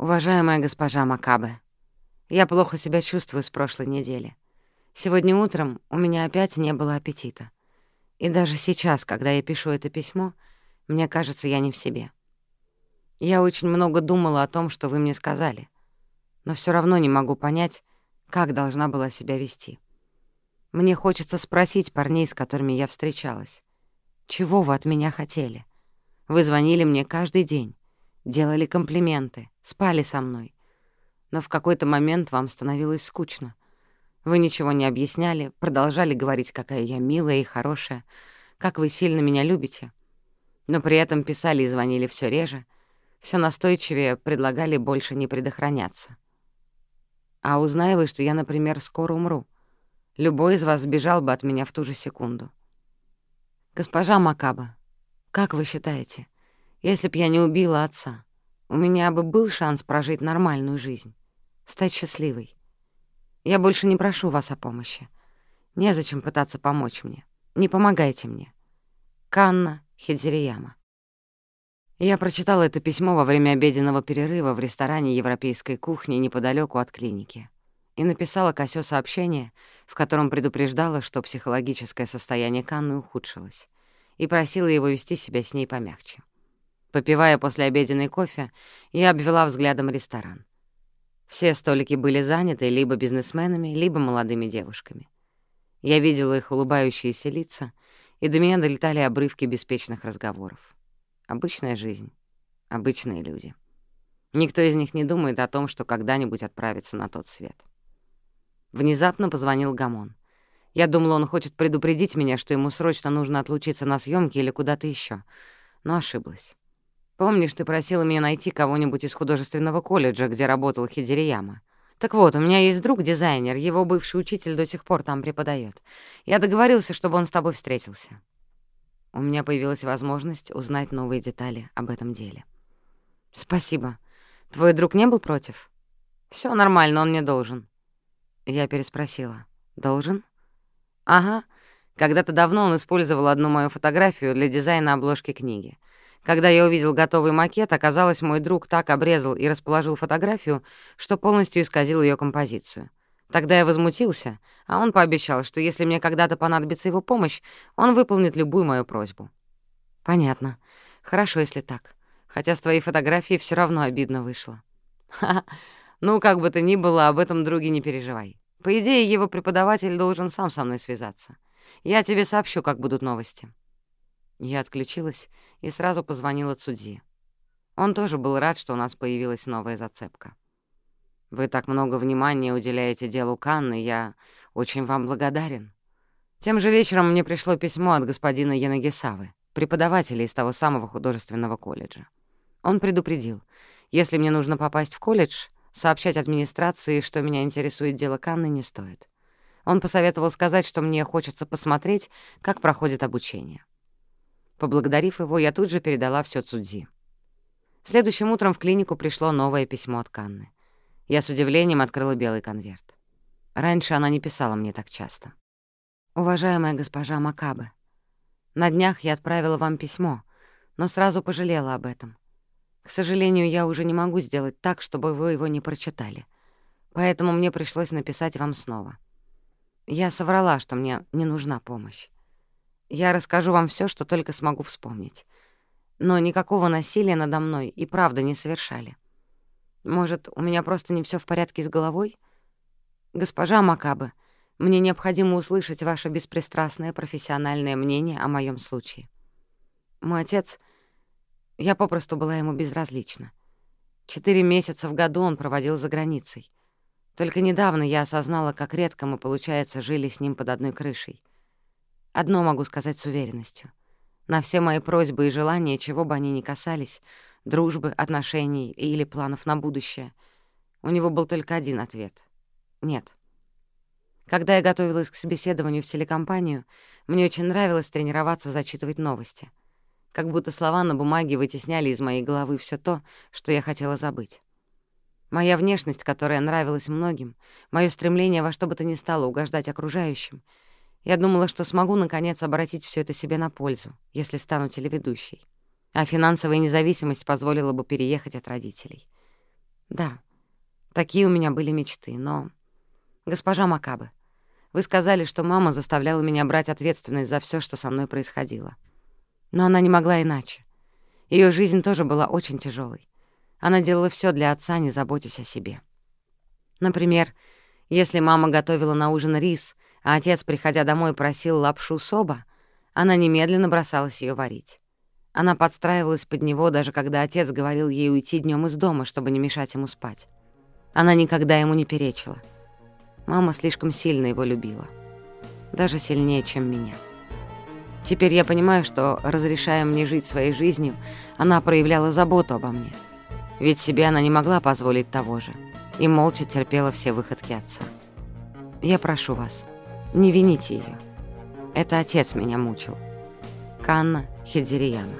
Уважаемая госпожа Макабе, я плохо себя чувствую с прошлой недели. Сегодня утром у меня опять не было аппетита. И даже сейчас, когда я пишу это письмо, мне кажется, я не в себе. Я очень много думала о том, что вы мне сказали, но все равно не могу понять, как должна была себя вести. Мне хочется спросить парней, с которыми я встречалась. Чего вы от меня хотели? Вы звонили мне каждый день, делали комплименты, спали со мной. Но в какой-то момент вам становилось скучно. Вы ничего не объясняли, продолжали говорить, какая я милая и хорошая, как вы сильно меня любите. Но при этом писали и звонили все реже, все настойчивее предлагали больше не предохраняться. А узнай вы, что я, например, скоро умру, любой из вас сбежал бы от меня в ту же секунду. Госпожа Макаба, как вы считаете, если б я не убила отца, у меня бы был шанс прожить нормальную жизнь, стать счастливой? Я больше не прошу вас о помощи. Незачем пытаться помочь мне. Не помогайте мне. Канна Хидзирияма. Я прочитала это письмо во время обеденного перерыва в ресторане европейской кухни неподалеку от клиники и написала Косё сообщение, в котором предупреждала, что психологическое состояние Канны ухудшилось, и просила его вести себя с ней помягче. Попивая после обеденный кофе, я обвела взглядом ресторан. Все столики были заняты либо бизнесменами, либо молодыми девушками. Я видела их улыбающиеся лица, и до меня долетали обрывки беспечных разговоров. Обычная жизнь, обычные люди. Никто из них не думает о том, что когда-нибудь отправится на тот свет. Внезапно позвонил Гамон. Я думала, он хочет предупредить меня, что ему срочно нужно отлучиться на съемки или куда-то еще, но ошиблась. Помнишь, ты просила меня найти кого-нибудь из художественного колледжа, где работал Хидерияма? Так вот, у меня есть друг-дизайнер, его бывший учитель до сих пор там преподает. Я договорился, чтобы он с тобой встретился. У меня появилась возможность узнать новые детали об этом деле. Спасибо. Твой друг не был против? Все нормально, он не должен. Я переспросила. Должен? Ага. Когда-то давно он использовал одну мою фотографию для дизайна обложки книги. Когда я увидел готовый макет, оказалось, мой друг так обрезал и расположил фотографию, что полностью исказил ее композицию. Тогда я возмутился, а он пообещал, что если мне когда-то понадобится его помощь, он выполнит любую мою просьбу. Понятно. Хорошо, если так. Хотя с твоей фотографией все равно обидно вышло. Ну, как бы то ни было, об этом друге не переживай. По идее, его преподаватель должен сам со мной связаться. Я тебе сообщу, как будут новости. Я отключилась и сразу позвонила Цудзи. Он тоже был рад, что у нас появилась новая зацепка. «Вы так много внимания уделяете делу Канны, я очень вам благодарен». Тем же вечером мне пришло письмо от господина Янагисавы, преподавателя из того самого художественного колледжа. Он предупредил, если мне нужно попасть в колледж, сообщать администрации, что меня интересует дело Канны, не стоит. Он посоветовал сказать, что мне хочется посмотреть, как проходит обучение. Поблагодарив его, я тут же передала все Цудзи. Следующим утром в клинику пришло новое письмо от Канны. Я с удивлением открыла белый конверт. Раньше она не писала мне так часто. «Уважаемая госпожа Макабе, на днях я отправила вам письмо, но сразу пожалела об этом. К сожалению, я уже не могу сделать так, чтобы вы его не прочитали, поэтому мне пришлось написать вам снова. Я соврала, что мне не нужна помощь. Я расскажу вам все, что только смогу вспомнить. Но никакого насилия надо мной и правда не совершали. Может, у меня просто не все в порядке с головой? Госпожа Макабы, мне необходимо услышать ваше беспристрастное профессиональное мнение о моем случае. Мой отец... Я попросту была ему безразлична. Четыре месяца в году он проводил за границей. Только недавно я осознала, как редко мы, получается, жили с ним под одной крышей. Одно могу сказать с уверенностью. На все мои просьбы и желания, чего бы они ни касались, дружбы, отношений или планов на будущее, у него был только один ответ — нет. Когда я готовилась к собеседованию в телекомпанию, мне очень нравилось тренироваться зачитывать новости. Как будто слова на бумаге вытесняли из моей головы все то, что я хотела забыть. Моя внешность, которая нравилась многим, мое стремление во что бы то ни стало угождать окружающим — я думала, что смогу, наконец, обратить все это себе на пользу, если стану телеведущей. А финансовая независимость позволила бы переехать от родителей. Да, такие у меня были мечты, но... Госпожа Макабы, вы сказали, что мама заставляла меня брать ответственность за все, что со мной происходило. Но она не могла иначе. Ее жизнь тоже была очень тяжелой. Она делала все для отца, не заботясь о себе. Например, если мама готовила на ужин рис, а отец, приходя домой, просил лапшу соба, она немедленно бросалась ее варить. Она подстраивалась под него, даже когда отец говорил ей уйти днем из дома, чтобы не мешать ему спать. Она никогда ему не перечила. Мама слишком сильно его любила. Даже сильнее, чем меня. Теперь я понимаю, что, разрешая мне жить своей жизнью, она проявляла заботу обо мне. Ведь себе она не могла позволить того же и молча терпела все выходки отца. Я прошу вас, не вините ее. Это отец меня мучил. Канна Хидзирияна.